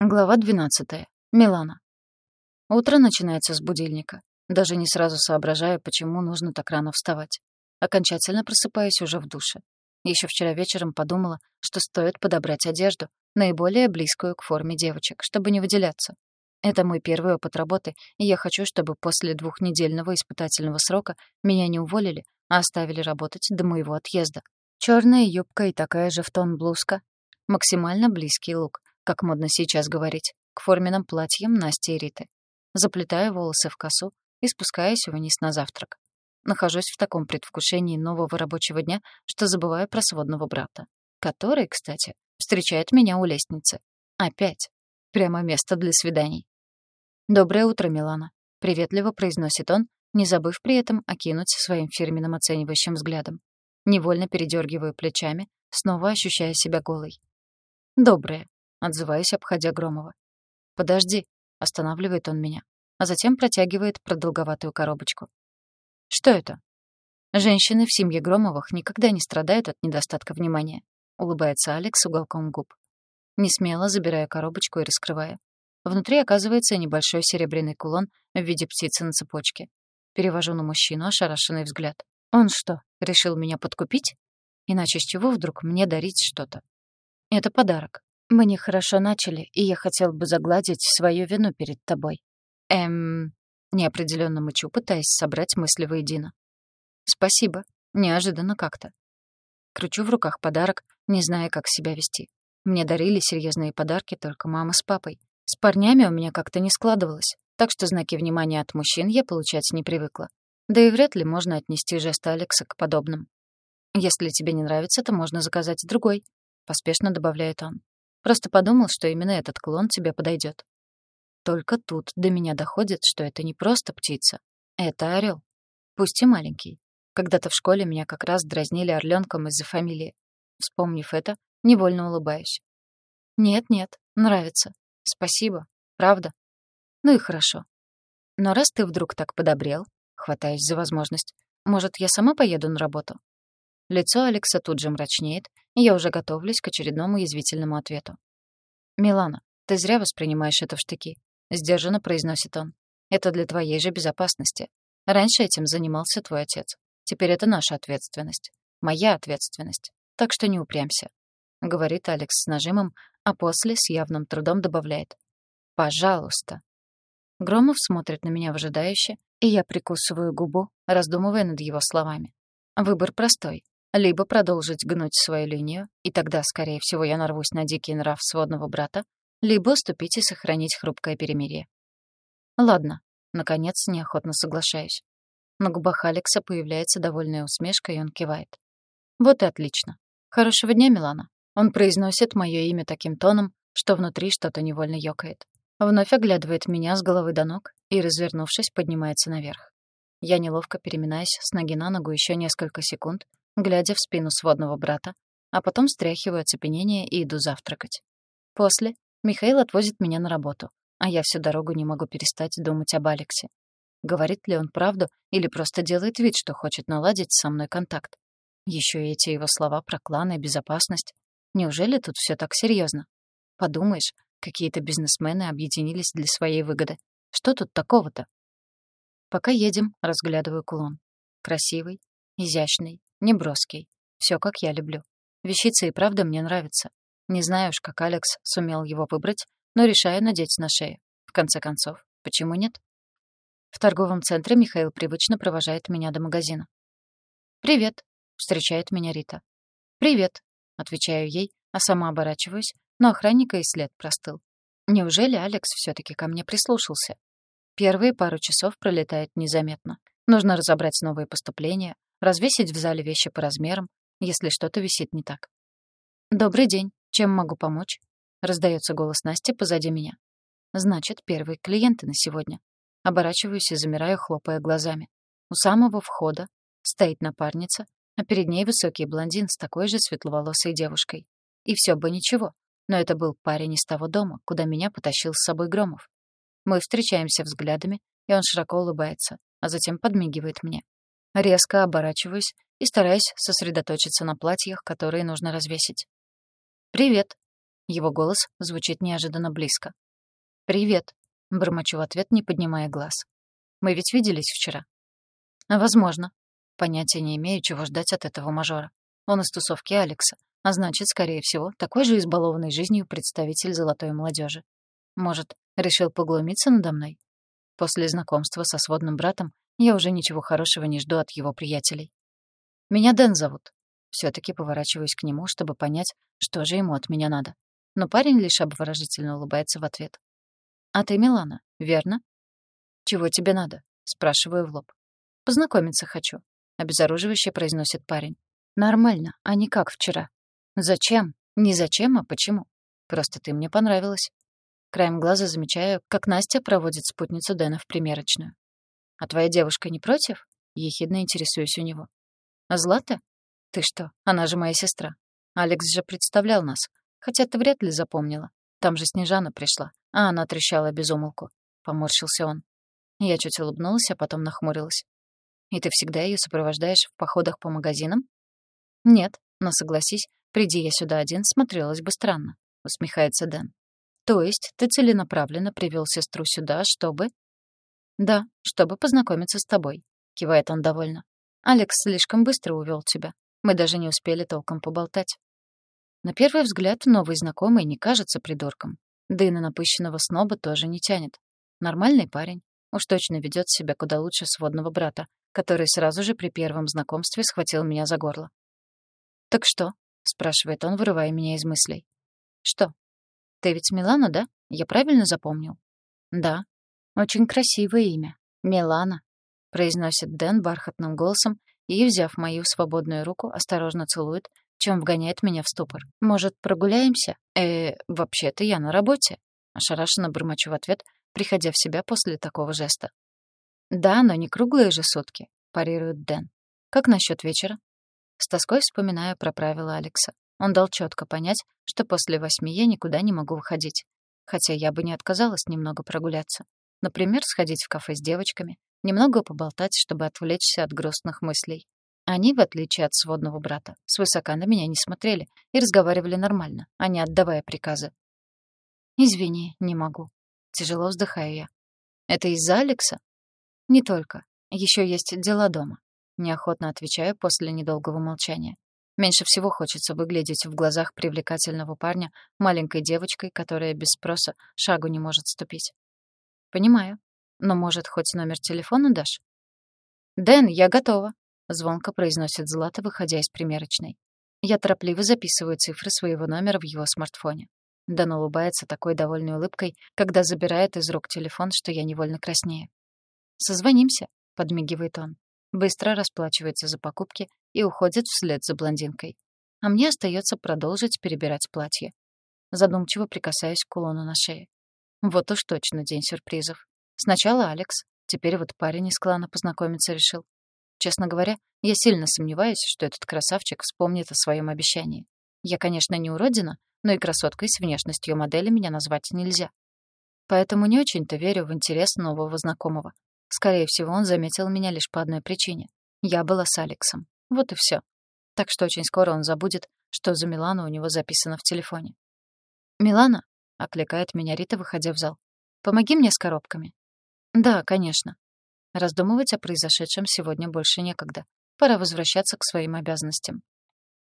Глава 12. Милана. Утро начинается с будильника. Даже не сразу соображаю, почему нужно так рано вставать. Окончательно просыпаюсь уже в душе. Еще вчера вечером подумала, что стоит подобрать одежду, наиболее близкую к форме девочек, чтобы не выделяться. Это мой первый опыт работы, и я хочу, чтобы после двухнедельного испытательного срока меня не уволили, а оставили работать до моего отъезда. Черная юбка и такая же в тон блузка. Максимально близкий лук — как модно сейчас говорить, к форменным платьям Насти и Риты. Заплетаю волосы в косу и спускаюсь вниз на завтрак. Нахожусь в таком предвкушении нового рабочего дня, что забываю про сводного брата, который, кстати, встречает меня у лестницы. Опять. Прямо место для свиданий. «Доброе утро, Милана», — приветливо произносит он, не забыв при этом окинуть своим фирменным оценивающим взглядом. Невольно передергиваю плечами, снова ощущая себя голой. «Доброе», отзываюсь, обходя Громова. «Подожди», — останавливает он меня, а затем протягивает продолговатую коробочку. «Что это?» «Женщины в семье Громовых никогда не страдают от недостатка внимания», — улыбается Алекс уголком губ. Не смело забирая коробочку и раскрывая. Внутри оказывается небольшой серебряный кулон в виде птицы на цепочке. Перевожу на мужчину ошарашенный взгляд. Он что, решил меня подкупить? Иначе с чего вдруг мне дарить что-то? Это подарок. Мы нехорошо начали, и я хотел бы загладить свою вину перед тобой. Эм... Неопределенно мычу, пытаясь собрать мысли воедино. Спасибо. Неожиданно как-то. Кручу в руках подарок, не зная, как себя вести. Мне дарили серьезные подарки только мама с папой. С парнями у меня как-то не складывалось, так что знаки внимания от мужчин я получать не привыкла. Да и вряд ли можно отнести жест Алекса к подобным. «Если тебе не нравится, то можно заказать другой», — поспешно добавляет он. Просто подумал, что именно этот клон тебе подойдет. Только тут до меня доходит, что это не просто птица. Это орел. Пусть и маленький. Когда-то в школе меня как раз дразнили орленком из-за фамилии. Вспомнив это, невольно улыбаюсь. Нет-нет, нравится. Спасибо. Правда. Ну и хорошо. Но раз ты вдруг так подобрел, хватаюсь за возможность, может, я сама поеду на работу? Лицо Алекса тут же мрачнеет, и я уже готовлюсь к очередному язвительному ответу. «Милана, ты зря воспринимаешь это в штыки», — сдержанно произносит он. «Это для твоей же безопасности. Раньше этим занимался твой отец. Теперь это наша ответственность. Моя ответственность. Так что не упрямься», — говорит Алекс с нажимом, а после с явным трудом добавляет. «Пожалуйста». Громов смотрит на меня выжидающе, и я прикусываю губу, раздумывая над его словами. Выбор простой. Либо продолжить гнуть свою линию, и тогда, скорее всего, я нарвусь на дикий нрав сводного брата, либо уступить и сохранить хрупкое перемирие. Ладно, наконец, неохотно соглашаюсь. На губах Алекса появляется довольная усмешка, и он кивает. Вот и отлично. Хорошего дня, Милана. Он произносит мое имя таким тоном, что внутри что-то невольно ёкает. Вновь оглядывает меня с головы до ног и, развернувшись, поднимается наверх. Я неловко переминаюсь с ноги на ногу еще несколько секунд, глядя в спину сводного брата, а потом стряхиваю оцепенение и иду завтракать. После Михаил отвозит меня на работу, а я всю дорогу не могу перестать думать об Алексе. Говорит ли он правду или просто делает вид, что хочет наладить со мной контакт? Еще и эти его слова про клан и безопасность. Неужели тут все так серьезно? Подумаешь, какие-то бизнесмены объединились для своей выгоды. Что тут такого-то? Пока едем, разглядываю кулон. Красивый, изящный, Неброский. Все, как я люблю. Вещица и правда мне нравится. Не знаю уж, как Алекс сумел его выбрать, но решаю надеть на шею. В конце концов, почему нет? В торговом центре Михаил привычно провожает меня до магазина. «Привет», — встречает меня Рита. «Привет», — отвечаю ей, а сама оборачиваюсь, но охранника и след простыл. Неужели Алекс все таки ко мне прислушался? Первые пару часов пролетают незаметно. Нужно разобрать новые поступления, развесить в зале вещи по размерам, если что-то висит не так. «Добрый день. Чем могу помочь?» — раздается голос Насти позади меня. «Значит, первые клиенты на сегодня». Оборачиваюсь и замираю, хлопая глазами. У самого входа стоит напарница, а перед ней высокий блондин с такой же светловолосой девушкой. И все бы ничего, но это был парень из того дома, куда меня потащил с собой Громов. Мы встречаемся взглядами, и он широко улыбается, а затем подмигивает мне. Резко оборачиваюсь и стараюсь сосредоточиться на платьях, которые нужно развесить. «Привет!» Его голос звучит неожиданно близко. «Привет», — бормочу в ответ, не поднимая глаз. «Мы ведь виделись вчера». «Возможно». Понятия не имею, чего ждать от этого мажора. Он из тусовки Алекса, а значит, скорее всего, такой же избалованный жизнью представитель золотой молодежи. Может, решил поглумиться надо мной? После знакомства со сводным братом я уже ничего хорошего не жду от его приятелей. Меня Дэн зовут. все таки поворачиваюсь к нему, чтобы понять, что же ему от меня надо. Но парень лишь обворожительно улыбается в ответ. «А ты Милана, верно?» «Чего тебе надо?» — спрашиваю в лоб. «Познакомиться хочу», — обезоруживающе произносит парень. «Нормально, а не как вчера». «Зачем? Не зачем, а почему? Просто ты мне понравилась». Краем глаза замечаю, как Настя проводит спутницу Дэна в примерочную. «А твоя девушка не против?» — ехидно интересуюсь у него. «А Злата? Ты что, она же моя сестра. Алекс же представлял нас. Хотя ты вряд ли запомнила. Там же Снежана пришла, а она трещала без умолку. Поморщился он. Я чуть улыбнулась, а потом нахмурилась. «И ты всегда ее сопровождаешь в походах по магазинам?» «Нет, но согласись, приди я сюда один, смотрелось бы странно», — усмехается Дэн. «То есть ты целенаправленно привел сестру сюда, чтобы...» «Да, чтобы познакомиться с тобой», — кивает он довольно. «Алекс слишком быстро увел тебя. Мы даже не успели толком поболтать». На первый взгляд новый знакомый не кажется придурком. Да и на напыщенного сноба тоже не тянет. Нормальный парень. Уж точно ведет себя куда лучше сводного брата, который сразу же при первом знакомстве схватил меня за горло. «Так что?» — спрашивает он, вырывая меня из мыслей. «Что? Ты ведь Милана, да? Я правильно запомнил?» «Да. Очень красивое имя. Милана», — произносит Дэн бархатным голосом и, взяв мою свободную руку, осторожно целует, чем вгоняет меня в ступор. «Может, прогуляемся?» «Э, вообще-то я на работе», — ошарашенно бормочу в ответ, приходя в себя после такого жеста. «Да, но не круглые же сутки», — парирует Дэн. «Как насчет вечера?» С тоской вспоминаю про правила Алекса. Он дал четко понять, что после восьми я никуда не могу выходить. Хотя я бы не отказалась немного прогуляться. Например, сходить в кафе с девочками, немного поболтать, чтобы отвлечься от грустных мыслей. Они, в отличие от сводного брата, свысока на меня не смотрели и разговаривали нормально, а не отдавая приказы. «Извини, не могу», Тяжело вздыхаю я. Это из-за Алекса? Не только. Еще есть дела дома. Неохотно отвечаю после недолгого молчания. Меньше всего хочется выглядеть в глазах привлекательного парня маленькой девочкой, которая без спроса шагу не может ступить. Понимаю. Но, может, хоть номер телефона дашь? «Дэн, я готова», — звонко произносит Злата, выходя из примерочной. Я торопливо записываю цифры своего номера в его смартфоне. Дан улыбается такой довольной улыбкой, когда забирает из рук телефон, что я невольно краснею. «Созвонимся», — подмигивает он. Быстро расплачивается за покупки и уходит вслед за блондинкой. А мне остается продолжить перебирать платье. Задумчиво прикасаюсь к кулону на шее. Вот уж точно день сюрпризов. Сначала Алекс, теперь вот парень из клана познакомиться решил. Честно говоря, я сильно сомневаюсь, что этот красавчик вспомнит о своем обещании. Я, конечно, не уродина, но и красоткой с внешностью модели меня назвать нельзя. Поэтому не очень-то верю в интерес нового знакомого. Скорее всего, он заметил меня лишь по одной причине. Я была с Алексом. Вот и все. Так что очень скоро он забудет, что за Милана у него записано в телефоне. «Милана?» — окликает меня Рита, выходя в зал. «Помоги мне с коробками». «Да, конечно». Раздумывать о произошедшем сегодня больше некогда. Пора возвращаться к своим обязанностям.